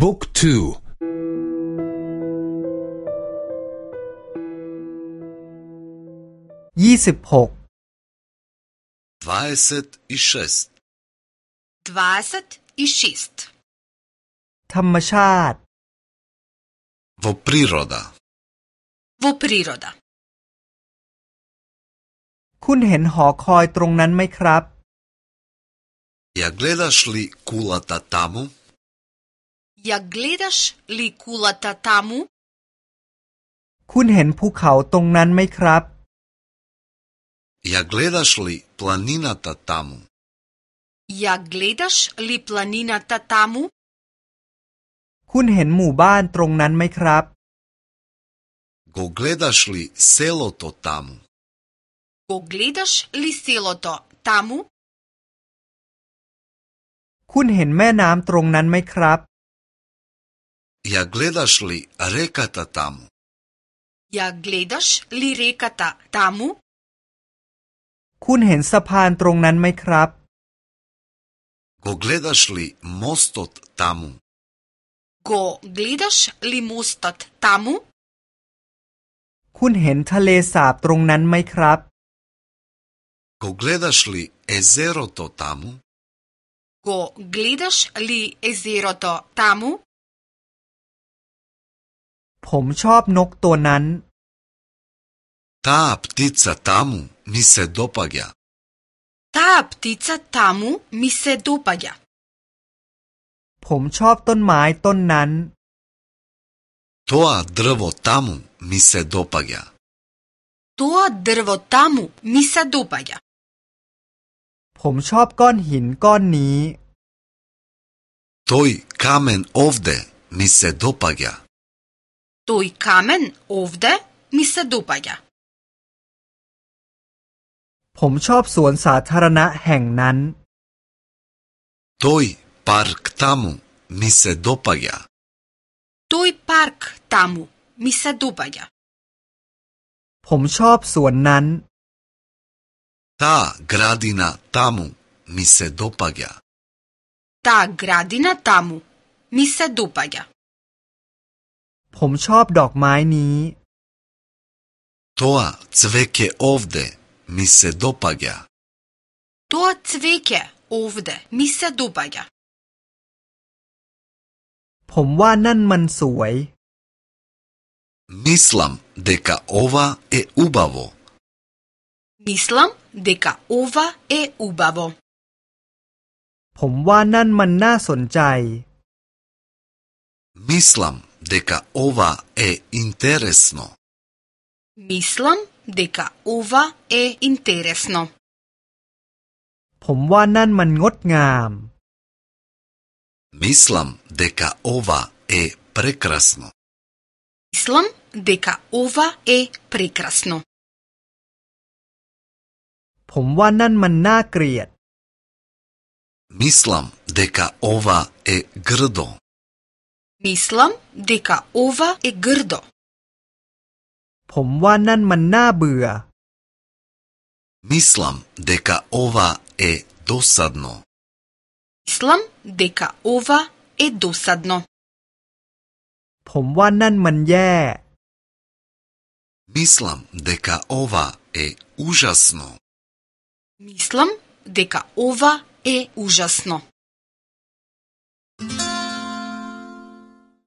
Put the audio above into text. บุ๊กทูยี่สิบหกดวาสิตอิชิสต์ดวาสิตอิชิสต์ธรรมชาติวูปริโรดาวูปริโรดาคุณเห็นหอคอยตรงนั้นไหมครับย a g เล d า š li k u l าตา tamo? Ја гледаш ли кулата таму? คุณเห็นภูเขาตรงนั้นไหมครับ Ја гледаш ли планината таму? Ја гледаш ли планината таму? คุณเห็นหมู่บ้านตรงนั้นไหมครับ Го гледаш ли селото таму? Го гледаш ли селото таму? คุณเห็นแม่น้ำตรงนั้นไหมครับ Ја гледаш ли реката таму? Ја гледаш ли реката таму? คุณเห็นสะพานตรงนั้นไหมครับ Го гледаш ли мостот таму? Го гледаш ли мостот таму? คุณเห็นทะเลสาบตรงนั้นไหมครับ Го гледаш ли езерото таму? Го гледаш ли езерото таму? ผมชอบนกตัวนั้นตาปติซาตามุมิเซโดปายาตาปติซาตามุมิเซโดปายาผมชอบต้นไม้ต้นนั้นตัวดรวโตามุมิเซโดปายาตัวดรวโตามุมิเซโดปายาผมชอบก้อนหินก้อนนี้ตัวคามนอฟเดมิเซโดปายา Тој камен овде ми се допаѓа. ผมชอบสวนสาธารณะแห่งนั้น Тој парк таму ми се допаѓа. Тој парк таму ми се допаѓа. ผมชอบสวนนั้น Та градина таму ми се допаѓа. Та градина таму ми се допаѓа. ผมชอบดอกไม้นี้ตัวสวกเกอฟเดมิเซดปะยะตัวสวกเกอฟเดมิเซดปะยะผมว่านั่นมันสวย มิสลัมเดกาโอวาเออุบาโวมิสลัมเดกาโอวาเออุบาโวผมว่านั่นมันน่าสนใจ มิสลัม дека ова е интересно. Мислам дека ова е интересно. ман гот гам. Мислам дека ова е прекрасно. Мислам дека ова е прекрасно. ман ผมว่านั่นมันน่าเกลียด Мислам дека ова е грдо. Мислам дека ова е грдо. ผมว่านั่นมันน่าเบื่อ Мислам дека ова е досадно. Мислам дека ова е досадно. ผมว่านั่นมันแย่ Мислам дека ова е ужасно. Мислам дека ова е ужасно.